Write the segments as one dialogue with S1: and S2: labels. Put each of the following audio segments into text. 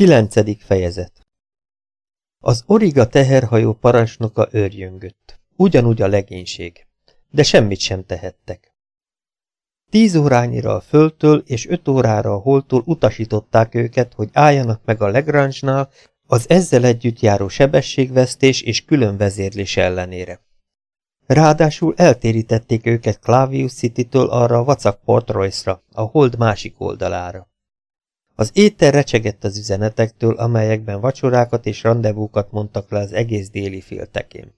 S1: Kilencedik fejezet Az Origa teherhajó parancsnoka őrjöngött. Ugyanúgy a legénység. De semmit sem tehettek. Tíz órányira a földtől és öt órára a holtól utasították őket, hogy álljanak meg a Legrange-nál az ezzel együtt járó sebességvesztés és külön vezérlés ellenére. Ráadásul eltérítették őket Clavius City-től arra a vacak Port a hold másik oldalára. Az étel recsegett az üzenetektől, amelyekben vacsorákat és rendezvúkat mondtak le az egész déli féltekén.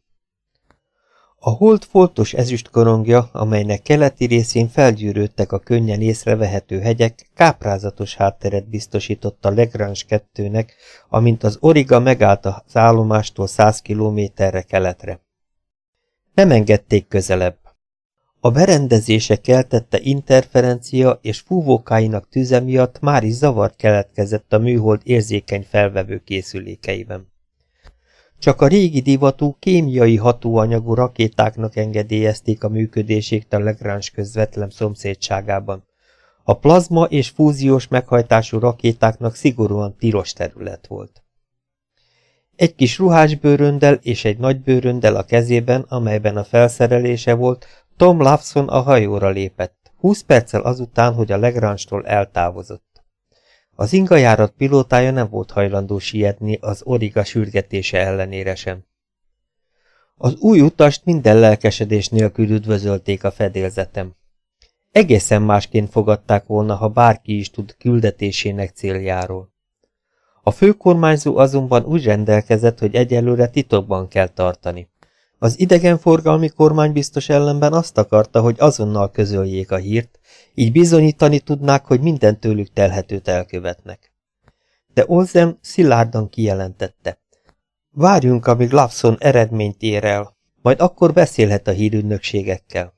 S1: A hold foltos ezüstkorongja, amelynek keleti részén felgyűrődtek a könnyen észrevehető hegyek, káprázatos hátteret biztosított a Legrange kettőnek, amint az Origa megállt az állomástól száz kilométerre keletre. Nem engedték közelebb. A berendezése keltette interferencia és fúvókáinak tüze miatt már is zavart keletkezett a műhold érzékeny felvevő készülékeiben. Csak a régi divatú kémiai hatóanyagú rakétáknak engedélyezték a működését a Lagrange közvetlen szomszédságában. A plazma és fúziós meghajtású rakétáknak szigorúan tilos terület volt. Egy kis ruhás bőröndel és egy nagy bőröndel a kezében, amelyben a felszerelése volt, Tom Lawson a hajóra lépett, húsz perccel azután, hogy a Lagrange-tól eltávozott. Az ingajárat pilótája nem volt hajlandó sietni az origa sürgetése ellenére sem. Az új utast minden lelkesedés nélkül üdvözölték a fedélzetem. Egészen másként fogadták volna, ha bárki is tud küldetésének céljáról. A főkormányzó azonban úgy rendelkezett, hogy egyelőre titokban kell tartani. Az idegenforgalmi kormány biztos ellenben azt akarta, hogy azonnal közöljék a hírt, így bizonyítani tudnák, hogy minden tőlük telhetőt elkövetnek. De Olzem szilárdan kijelentette. Várjunk, amíg Lawson eredményt ér el, majd akkor beszélhet a hírügynökségekkel.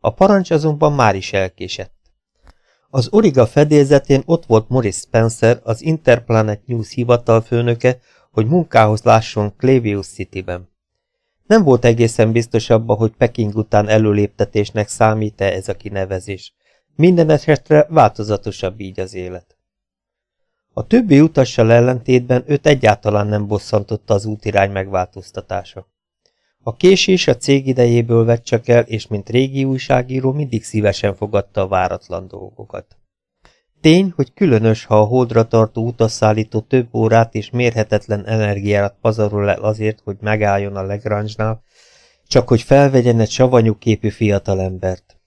S1: A parancs azonban már is elkésett. Az Origa fedélzetén ott volt Morris Spencer, az Interplanet News hivatalfőnöke, hogy munkához lásson Clavius City-ben. Nem volt egészen biztos abba, hogy Peking után előléptetésnek számít-e ez a kinevezés. Minden esetre változatosabb így az élet. A többi utassal ellentétben őt egyáltalán nem bosszantotta az útirány megváltoztatása. A késés a cég idejéből vett csak el, és mint régi újságíró mindig szívesen fogadta a váratlan dolgokat. Tény, hogy különös, ha a holdra tartó utasszállító több órát és mérhetetlen energiát pazarol el azért, hogy megálljon a Lagrange-nál, csak hogy felvegyen egy savanyú képű fiatalembert.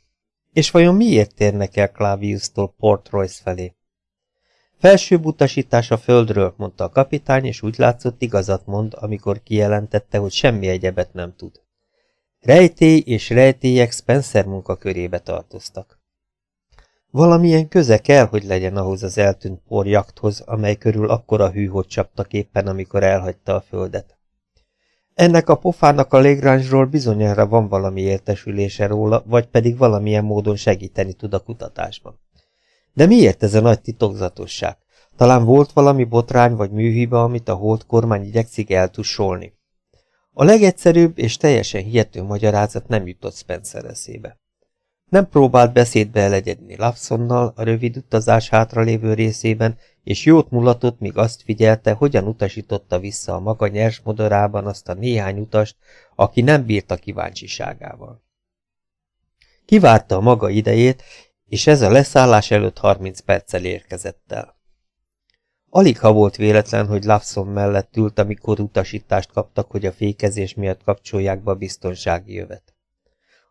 S1: És vajon miért térnek el Clavius-tól Port Royce felé? Felsőbb utasítás a földről, mondta a kapitány, és úgy látszott igazat mond, amikor kijelentette, hogy semmi egyebet nem tud. Rejtély és rejtélyek Spencer munkakörébe tartoztak. Valamilyen köze kell, hogy legyen ahhoz az eltűnt porjakthoz, amely körül akkora hűhot csaptak éppen, amikor elhagyta a földet. Ennek a pofának a légráncsról bizonyára van valami értesülése róla, vagy pedig valamilyen módon segíteni tud a kutatásban. De miért ez a nagy titokzatosság? Talán volt valami botrány vagy műhiba, amit a holt kormány igyekszik eltussolni. A legegyszerűbb és teljesen hihető magyarázat nem jutott Spencer eszébe. Nem próbált beszédbe elegyedni Lawsonnal a rövid utazás hátralévő részében, és jót mulatott, míg azt figyelte, hogyan utasította vissza a maga nyers modorában azt a néhány utast, aki nem bírta kíváncsiságával. Kivárta a maga idejét, és ez a leszállás előtt 30 perccel érkezett el. Alig ha volt véletlen, hogy Lawson mellett ült, amikor utasítást kaptak, hogy a fékezés miatt kapcsolják be a biztonsági jövet.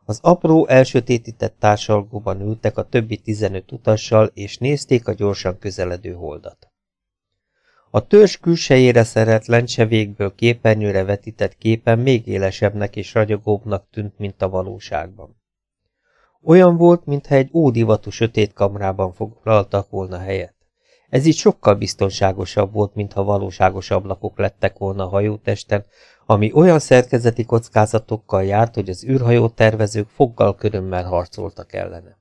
S1: Az apró, elsötétített társalgóban ültek a többi tizenöt utassal, és nézték a gyorsan közeledő holdat. A törzs külsejére szerelt lencsevékből képernyőre vetített képen még élesebbnek és ragyogóbbnak tűnt, mint a valóságban. Olyan volt, mintha egy ódivatú sötét kamrában foglaltak volna helyet. Ez így sokkal biztonságosabb volt, mintha valóságos ablakok lettek volna a hajótesten, ami olyan szerkezeti kockázatokkal járt, hogy az űrhajó tervezők foggal körömmel harcoltak ellene.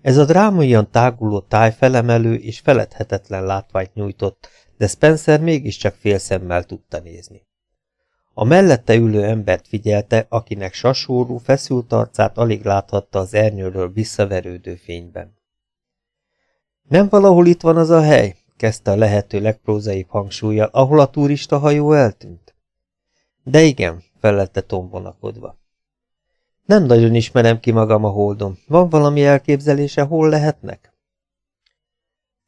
S1: Ez a dráma ilyen táguló táj felemelő és feledhetetlen látványt nyújtott, de Spencer mégiscsak félszemmel tudta nézni. A mellette ülő embert figyelte, akinek sasórú, feszült arcát alig láthatta az ernyőről visszaverődő fényben. Nem valahol itt van az a hely, kezdte a lehető legprózaibb hangsúlyjal, ahol a turista hajó eltűnt? De igen, felelte Tom vonakodva. Nem nagyon ismerem ki magam a holdon. Van valami elképzelése, hol lehetnek?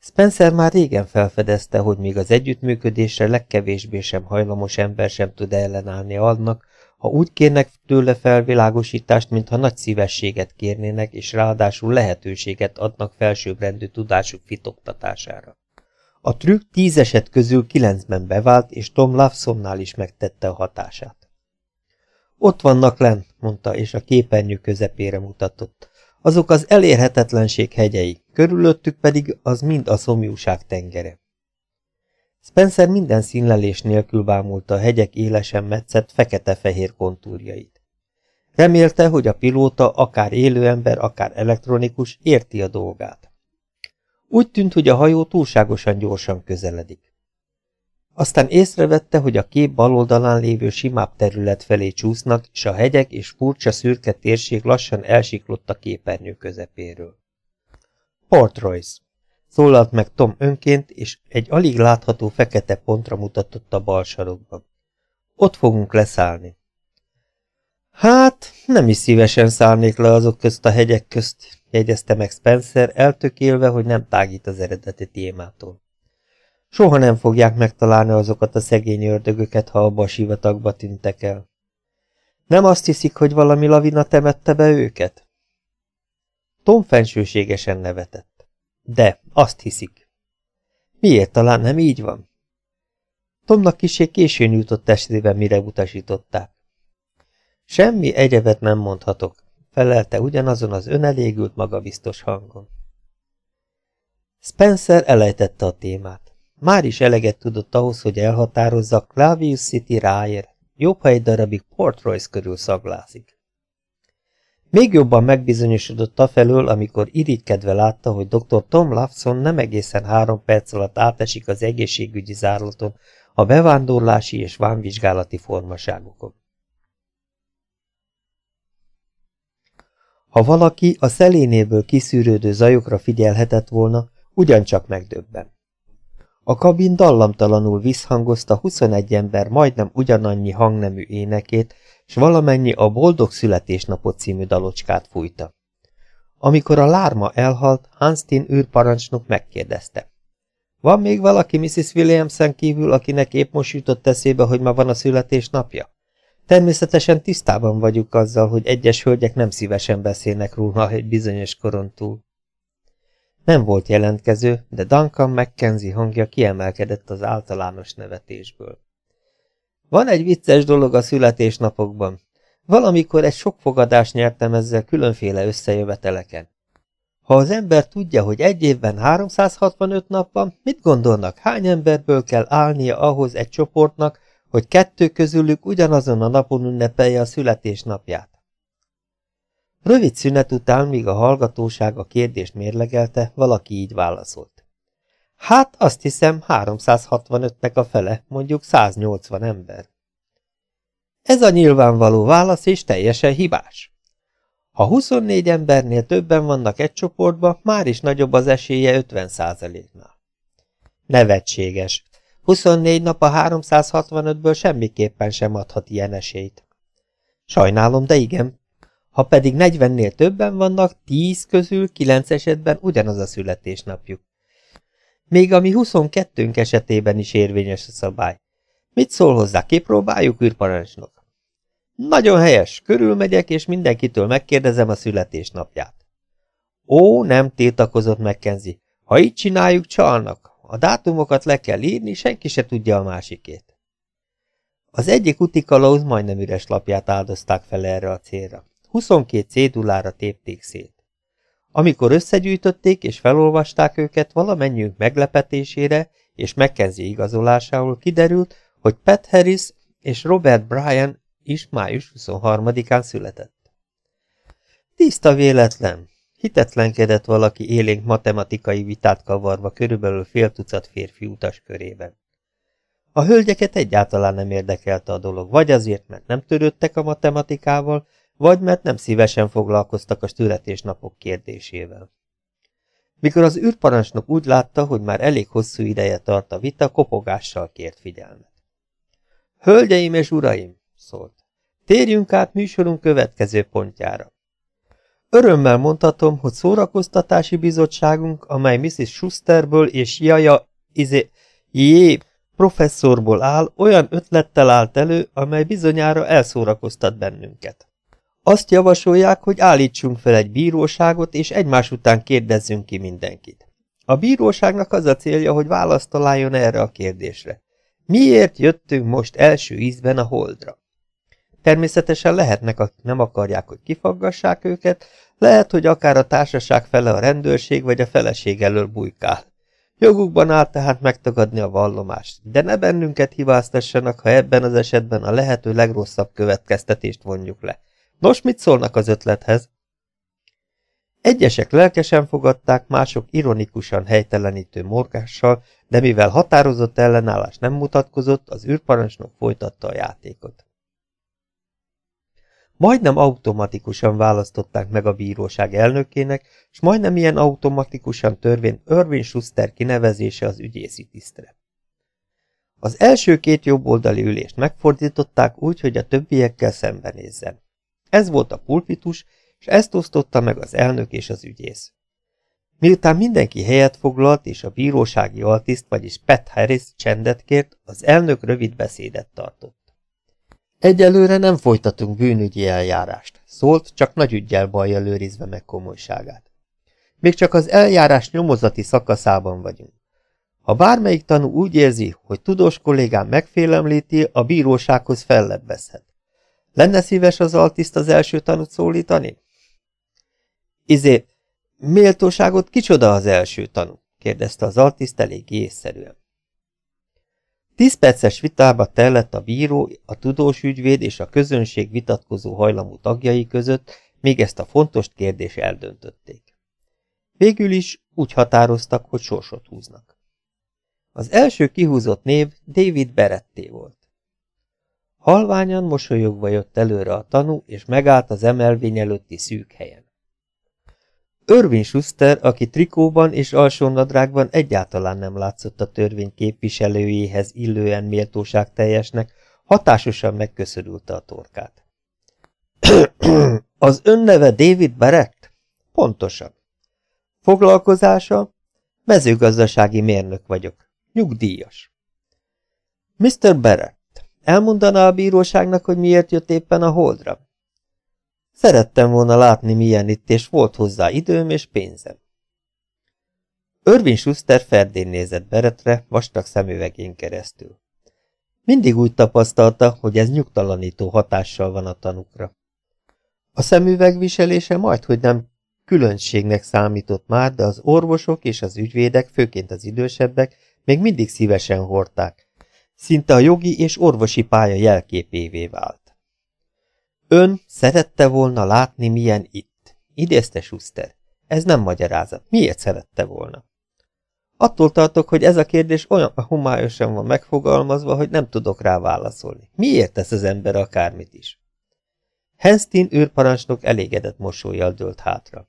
S1: Spencer már régen felfedezte, hogy még az együttműködésre legkevésbé sem hajlamos ember sem tud ellenállni annak, ha úgy kérnek tőle felvilágosítást, mintha nagy szívességet kérnének, és ráadásul lehetőséget adnak felsőbbrendű tudásuk fitoktatására. A trükk tíz eset közül kilencben bevált, és Tom Lawsonnál is megtette a hatását. Ott vannak len, mondta, és a képernyő közepére mutatott. Azok az elérhetetlenség hegyei, körülöttük pedig az mind a szomjúság tengere. Spencer minden színlelés nélkül bámulta a hegyek élesen metszett fekete-fehér kontúrjait. Remélte, hogy a pilóta, akár élő ember, akár elektronikus, érti a dolgát. Úgy tűnt, hogy a hajó túlságosan gyorsan közeledik. Aztán észrevette, hogy a kép bal oldalán lévő simább terület felé csúsznak, és a hegyek és furcsa szürke térség lassan elsiklott a képernyő közepéről. Port Royce. Szólalt meg Tom önként, és egy alig látható fekete pontra mutatott a bal sarokban. Ott fogunk leszállni. Hát, nem is szívesen szállnék le azok közt a hegyek közt, jegyezte meg Spencer, eltökélve, hogy nem tágít az eredeti témától. Soha nem fogják megtalálni azokat a szegény ördögöket, ha abba a sivatagba tűntek el. Nem azt hiszik, hogy valami lavina temette be őket? Tom fensőségesen nevetett. De, azt hiszik. Miért talán nem így van? Tomnak kisé későn jutott testébe, mire utasították. Semmi egyebet nem mondhatok, felelte ugyanazon az önelégült, magabiztos hangon. Spencer elejtette a témát. Már is eleget tudott ahhoz, hogy elhatározza, Clavius City ráér, jobb, ha egy darabig Port Royce körül szaglázik. Még jobban megbizonyosodott afelől, amikor irigykedve látta, hogy dr. Tom Lawson nem egészen három perc alatt átesik az egészségügyi zárlaton, a bevándorlási és vámvizsgálati formaságokon. Ha valaki a szelénéből kiszűrődő zajokra figyelhetett volna, ugyancsak megdöbben. A kabin dallamtalanul visszhangozta 21 ember majdnem ugyanannyi hangnemű énekét, s valamennyi a Boldog Születésnapot című dalocskát fújta. Amikor a lárma elhalt, Hanstin űrparancsnok megkérdezte. Van még valaki Mrs. Williamson kívül, akinek épp most jutott eszébe, hogy ma van a születésnapja? Természetesen tisztában vagyunk azzal, hogy egyes hölgyek nem szívesen beszélnek róla egy bizonyos koron túl. Nem volt jelentkező, de Duncan McKenzie hangja kiemelkedett az általános nevetésből. Van egy vicces dolog a születésnapokban. Valamikor egy sok fogadást nyertem ezzel különféle összejöveteleken. Ha az ember tudja, hogy egy évben 365 nap van, mit gondolnak, hány emberből kell állnia ahhoz egy csoportnak, hogy kettő közülük ugyanazon a napon ünnepelje a születésnapját? Rövid szünet után, míg a hallgatóság a kérdést mérlegelte, valaki így válaszolt. Hát azt hiszem 365-nek a fele, mondjuk 180 ember. Ez a nyilvánvaló válasz és teljesen hibás. Ha 24 embernél többen vannak egy csoportban, már is nagyobb az esélye 50%-nál. Nevetséges. 24 nap a 365-ből semmiképpen sem adhat ilyen esélyt. Sajnálom, de igen, ha pedig 40-nél többen vannak, 10 közül 9 esetben ugyanaz a születésnapjuk. Még a mi 22 esetében is érvényes a szabály. Mit szól hozzá, kipróbáljuk, űrparancsnok? Nagyon helyes, körülmegyek, és mindenkitől megkérdezem a születésnapját. Ó, nem tiltakozott Mackenzie. Ha így csináljuk, csalnak. A dátumokat le kell írni, senki se tudja a másikét. Az egyik utikalauz majdnem üres lapját áldozták fel erre a célra. 22 cédulára tépték szét. Amikor összegyűjtötték és felolvasták őket, valamennyiünk meglepetésére és Mackenzie igazolásául kiderült, hogy Pat Harris és Robert Bryan is május 23-án született. Tiszta véletlen. Hitetlenkedett valaki élénk matematikai vitát kavarva körülbelül fél tucat férfi utas körében. A hölgyeket egyáltalán nem érdekelte a dolog, vagy azért, mert nem törődtek a matematikával, vagy mert nem szívesen foglalkoztak a születésnapok kérdésével. Mikor az űrparancsnok úgy látta, hogy már elég hosszú ideje tart a vita, kopogással kért figyelmet. Hölgyeim és uraim, szólt, térjünk át műsorunk következő pontjára. Örömmel mondhatom, hogy szórakoztatási bizottságunk, amely Mrs. Schusterből és Jaja, izé, jé, professzorból áll, olyan ötlettel állt elő, amely bizonyára elszórakoztat bennünket. Azt javasolják, hogy állítsunk fel egy bíróságot, és egymás után kérdezzünk ki mindenkit. A bíróságnak az a célja, hogy választ találjon erre a kérdésre. Miért jöttünk most első ízben a holdra? Természetesen lehetnek, akik nem akarják, hogy kifaggassák őket, lehet, hogy akár a társaság fele a rendőrség vagy a feleség elől bujkál. Jogukban áll tehát megtagadni a vallomást, de ne bennünket hibáztassanak, ha ebben az esetben a lehető legrosszabb következtetést vonjuk le. Nos, mit szólnak az ötlethez? Egyesek lelkesen fogadták, mások ironikusan helytelenítő morgással, de mivel határozott ellenállás nem mutatkozott, az űrparancsnok folytatta a játékot. Majdnem automatikusan választották meg a bíróság elnökének, és majdnem ilyen automatikusan törvény Irving Schuster kinevezése az ügyészi tisztre. Az első két jobboldali ülést megfordították úgy, hogy a többiekkel szembenézzen. Ez volt a pulpitus, és ezt osztotta meg az elnök és az ügyész. Miután mindenki helyet foglalt, és a bírósági altiszt, vagyis Pat Harris csendet kért, az elnök rövid beszédet tartott. Egyelőre nem folytatunk bűnügyi eljárást, szólt, csak nagy ügyel baj előrizve meg komolyságát. Még csak az eljárás nyomozati szakaszában vagyunk. Ha bármelyik tanú úgy érzi, hogy tudós kollégám megfélemlíti, a bírósághoz fellebbezhet. Lenne szíves az altiszt az első tanút szólítani? Izé, méltóságot kicsoda az első tanú? kérdezte az altiszt elég észszerűen. Tíz perces vitába tellett a bíró, a tudós ügyvéd és a közönség vitatkozó hajlamú tagjai között, még ezt a fontos kérdést eldöntötték. Végül is úgy határoztak, hogy sorsot húznak. Az első kihúzott név David Beretté volt. Halványan mosolyogva jött előre a tanú, és megállt az emelvény előtti szűk helyen. Örvin Schuster, aki trikóban és alsónadrágban egyáltalán nem látszott a törvény képviselőjéhez illően méltóság teljesnek, hatásosan megköszörülte a torkát. az önneve David Barrett? Pontosan. Foglalkozása? Mezőgazdasági mérnök vagyok. Nyugdíjas. Mr. Barrett, Elmondaná a bíróságnak, hogy miért jött éppen a holdra? Szerettem volna látni, milyen itt, és volt hozzá időm és pénzem. Örvin Schuster ferdén nézett Beretre, vastag szemüvegén keresztül. Mindig úgy tapasztalta, hogy ez nyugtalanító hatással van a tanukra. A szemüveg viselése majd, hogy nem különbségnek számított már, de az orvosok és az ügyvédek, főként az idősebbek, még mindig szívesen hordták, Szinte a jogi és orvosi pálya jelképévé vált. Ön szerette volna látni, milyen itt. Idézte Schuster. Ez nem magyarázat. Miért szerette volna? Attól tartok, hogy ez a kérdés olyan homályosan van megfogalmazva, hogy nem tudok rá válaszolni. Miért tesz az ember akármit is? Henstin űrparancsnok elégedett mosolyjal dőlt hátra.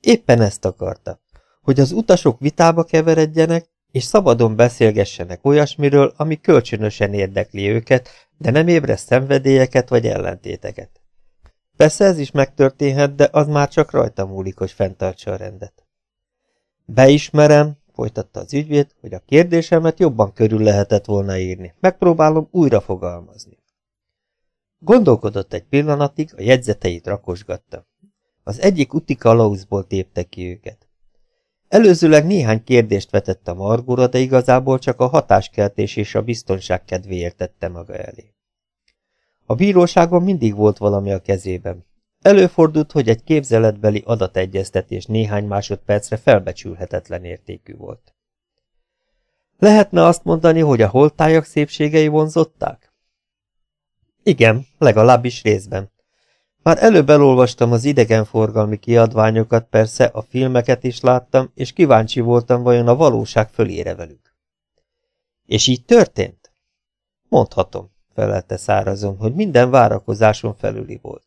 S1: Éppen ezt akarta, hogy az utasok vitába keveredjenek, és szabadon beszélgessenek olyasmiről, ami kölcsönösen érdekli őket, de nem ébreszt szenvedélyeket vagy ellentéteket. Persze ez is megtörténhet, de az már csak rajta múlik, hogy fenntartsa a rendet. Beismerem, folytatta az ügyvéd, hogy a kérdésemet jobban körül lehetett volna írni. Megpróbálom újra fogalmazni. Gondolkodott egy pillanatig, a jegyzeteit rakosgatta. Az egyik uti kalauzból tépte ki őket. Előzőleg néhány kérdést vetett a Margóra, de igazából csak a hatáskeltés és a biztonság kedvéért tette maga elé. A bíróságon mindig volt valami a kezében. Előfordult, hogy egy képzeletbeli adategyeztetés néhány másodpercre felbecsülhetetlen értékű volt. Lehetne azt mondani, hogy a holtájak szépségei vonzották? Igen, legalábbis részben. Már előbb elolvastam az idegenforgalmi kiadványokat, persze a filmeket is láttam, és kíváncsi voltam, vajon a valóság fölére velük. És így történt? Mondhatom, felelte szárazon, hogy minden várakozáson felüli volt.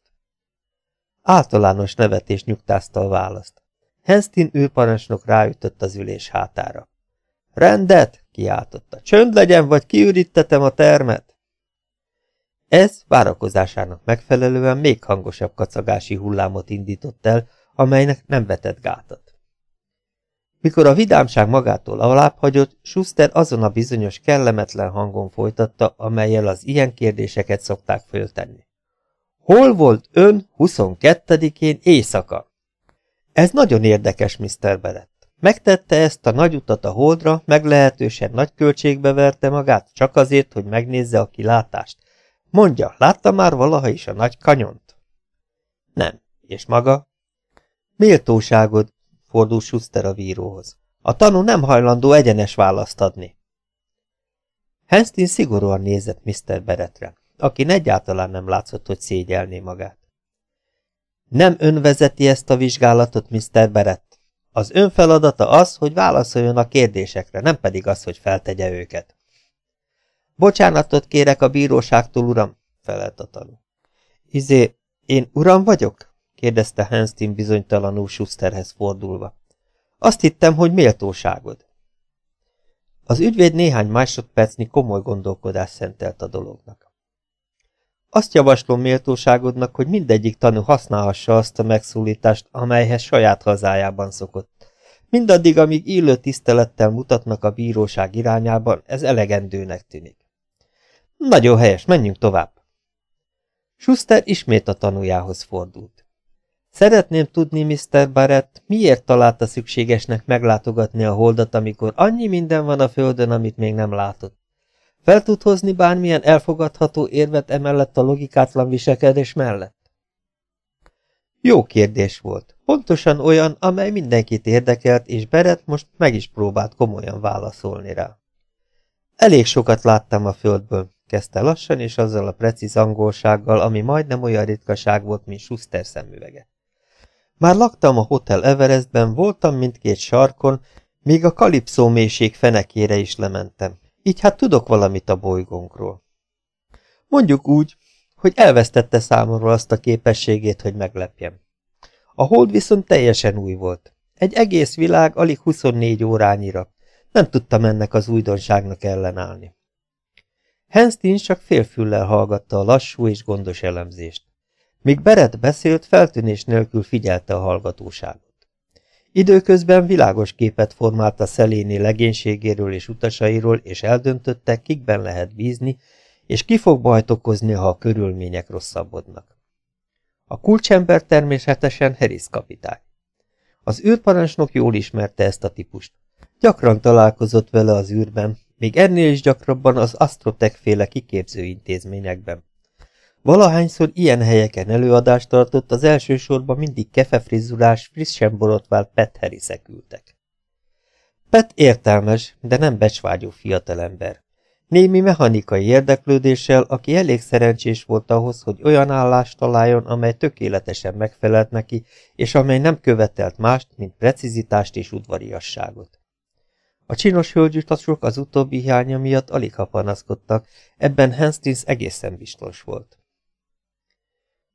S1: Általános nevetés nyugtázta a választ. Henstin űrparancsnok ráütött az ülés hátára. Rendet! kiáltotta. Csönd legyen, vagy kiürítetem a termet! Ez várakozásának megfelelően még hangosabb kacagási hullámot indított el, amelynek nem vetett gátat. Mikor a vidámság magától alább hagyott, Schuster azon a bizonyos kellemetlen hangon folytatta, amelyel az ilyen kérdéseket szokták föltenni. Hol volt ön 22-én éjszaka? Ez nagyon érdekes, Mr. Beret. Megtette ezt a nagy utat a holdra, meglehetősen nagy költségbe verte magát, csak azért, hogy megnézze a kilátást. Mondja, látta már valaha is a nagy kanyont? Nem. És maga? Méltóságod, fordul Schuster a víróhoz. A tanú nem hajlandó egyenes választ adni. Henstin szigorúan nézett Mr. Beretre, aki egyáltalán nem látszott, hogy szégyelné magát. Nem ön vezeti ezt a vizsgálatot, Mr. Berett. Az ön feladata az, hogy válaszoljon a kérdésekre, nem pedig az, hogy feltegye őket. Bocsánatot kérek a bíróságtól, uram, felelt a tanú. Izé, én uram vagyok? kérdezte Henstin bizonytalanul Schusterhez fordulva. Azt hittem, hogy méltóságod. Az ügyvéd néhány másodpercnyi komoly gondolkodás szentelt a dolognak. Azt javaslom méltóságodnak, hogy mindegyik tanú használhassa azt a megszólítást, amelyhez saját hazájában szokott. Mindaddig, amíg illő tisztelettel mutatnak a bíróság irányában, ez elegendőnek tűnik. Nagyon helyes, menjünk tovább. Schuster ismét a tanújához fordult. Szeretném tudni, Mr. Barrett, miért találta szükségesnek meglátogatni a holdat, amikor annyi minden van a földön, amit még nem látott. Fel tud hozni bármilyen elfogadható érvet emellett a logikátlan viselkedés mellett? Jó kérdés volt. Pontosan olyan, amely mindenkit érdekelt, és Beret most meg is próbált komolyan válaszolni rá. Elég sokat láttam a földből, kezdte lassan, és azzal a precíz angolsággal, ami majdnem olyan ritkaság volt, mint Schuster szemüvege. Már laktam a Hotel Everestben, voltam mindkét sarkon, még a kalipszó mélység fenekére is lementem. Így hát tudok valamit a bolygónkról. Mondjuk úgy, hogy elvesztette számomra azt a képességét, hogy meglepjem. A hold viszont teljesen új volt. Egy egész világ alig 24 órányira. Nem tudtam ennek az újdonságnak ellenállni. Henstin csak félfüllel hallgatta a lassú és gondos elemzést. Míg Beret beszélt, feltűnés nélkül figyelte a hallgatóságot. Időközben világos képet formált a szeléni legénységéről és utasairól, és eldöntötte, kikben lehet bízni, és ki fog bajt okozni, ha a körülmények rosszabbodnak. A kulcsember természetesen Harris kapitány. Az űrparancsnok jól ismerte ezt a típust. Gyakran találkozott vele az űrben, még ennél is gyakrabban az Astrotech féle kiképző intézményekben. Valahányszor ilyen helyeken előadást tartott, az elsősorban mindig kefefrizulás, frissen borotvált Pet Harrisek ültek. Pet értelmes, de nem becsvágyó fiatalember. Némi mechanikai érdeklődéssel, aki elég szerencsés volt ahhoz, hogy olyan állást találjon, amely tökéletesen megfelelt neki, és amely nem követelt mást, mint precizitást és udvariasságot. A csinos hölgyutasok az utóbbi hiánya miatt alig ha panaszkodtak, ebben Hastings egészen biztos volt.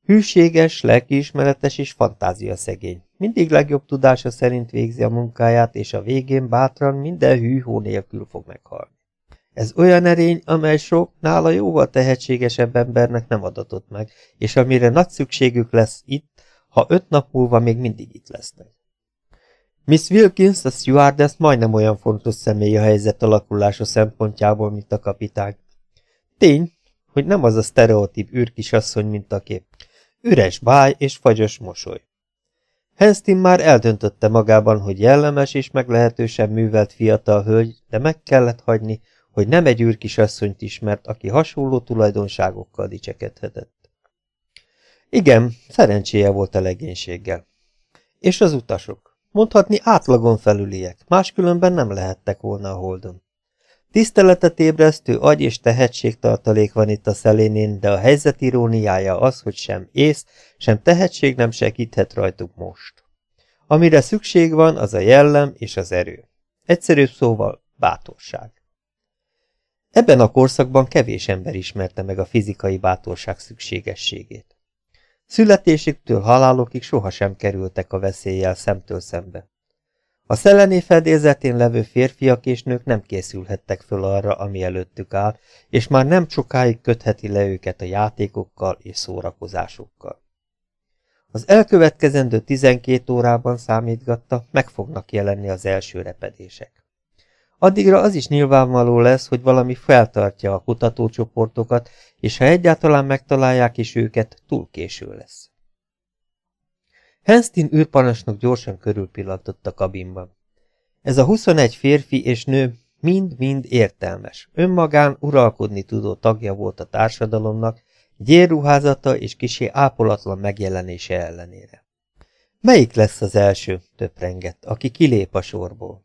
S1: Hűséges, lelkiismeretes és fantázia szegény. Mindig legjobb tudása szerint végzi a munkáját, és a végén bátran minden hűhó nélkül fog meghalni. Ez olyan erény, amely sok, nála jóval tehetségesebb embernek nem adatott meg, és amire nagy szükségük lesz itt, ha öt nap múlva még mindig itt lesznek. Miss Wilkins, a stewardess majdnem olyan fontos személy a helyzet alakulása szempontjából, mint a kapitány. Tény, hogy nem az a sztereotíp űrkisasszony, mint a kép. Üres báj és fagyos mosoly. Henstin már eldöntötte magában, hogy jellemes és meglehetősen művelt fiatal hölgy, de meg kellett hagyni, hogy nem egy űrkisasszonyt ismert, aki hasonló tulajdonságokkal dicsekedhetett. Igen, szerencséje volt a legénységgel. És az utasok. Mondhatni átlagon felüliek, máskülönben nem lehettek volna a holdon. Tiszteletet ébresztő agy és tehetségtartalék van itt a szelénén, de a helyzet iróniája az, hogy sem ész, sem tehetség nem segíthet rajtuk most. Amire szükség van, az a jellem és az erő. Egyszerűbb szóval bátorság. Ebben a korszakban kevés ember ismerte meg a fizikai bátorság szükségességét. Születésüktől halálokig sohasem kerültek a veszéllyel szemtől szembe. A szellené fedélzetén levő férfiak és nők nem készülhettek föl arra, ami előttük áll, és már nem sokáig kötheti le őket a játékokkal és szórakozásokkal. Az elkövetkezendő tizenkét órában számítgatta, meg fognak jelenni az első repedések. Addigra az is nyilvánvaló lesz, hogy valami feltartja a kutatócsoportokat, és ha egyáltalán megtalálják is őket, túl késő lesz. Henstin űrparancsnok gyorsan körülpillantott a kabinban. Ez a 21 férfi és nő mind-mind értelmes, önmagán uralkodni tudó tagja volt a társadalomnak, gyérruházata és kisé ápolatlan megjelenése ellenére. Melyik lesz az első, töprengett, aki kilép a sorból?